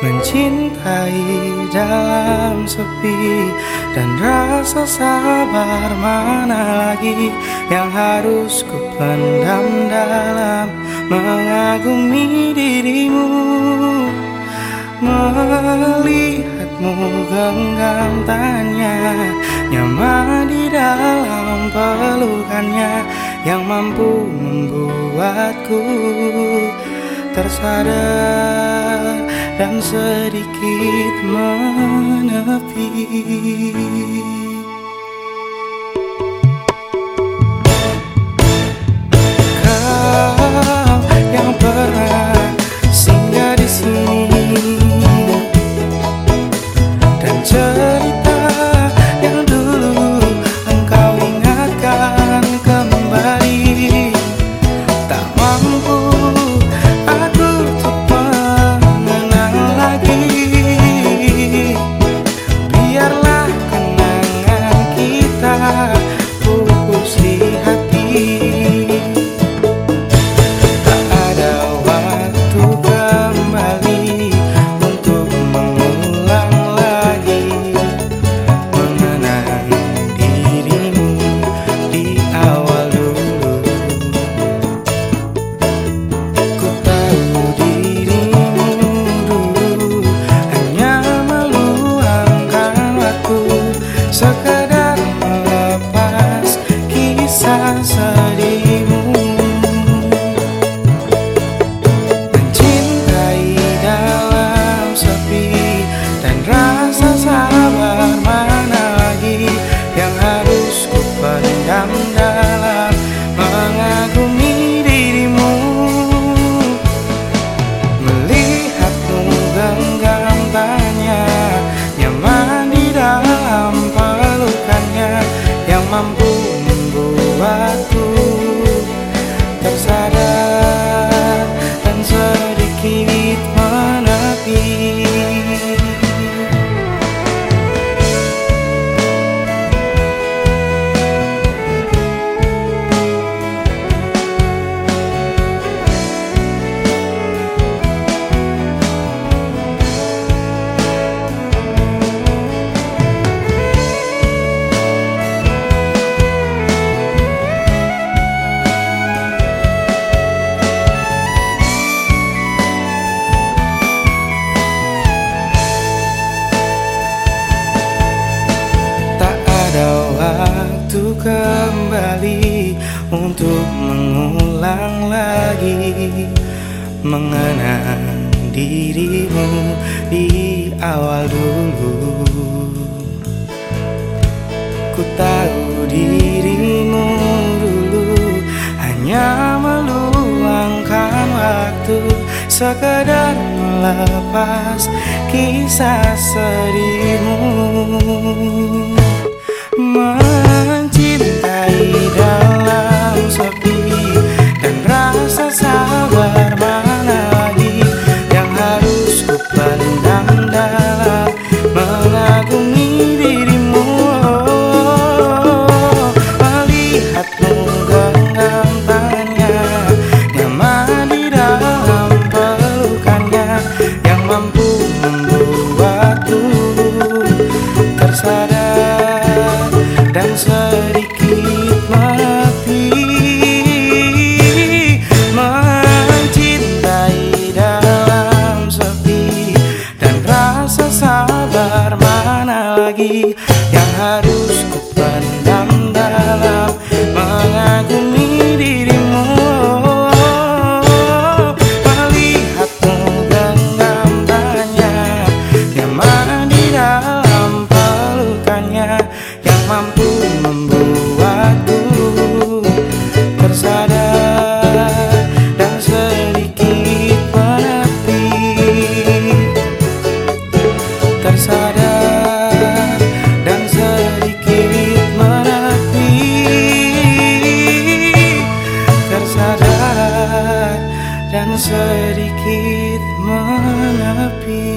Mencintai dalam sepi Dan rasa sabar mana lagi Yang harus ku pendam dalam Mengagumi dirimu? Melihatmu genggam tanya Nyaman di dalam pelukannya Yang mampu membuatku tersadar dan sedikit menepi. Waktu untuk mengulang lagi mengenang dirimu di awal dulu. Ku tahu dirimu dulu hanya meluangkan waktu sekedar melepas kisah sedihmu. Yang harus wanna be.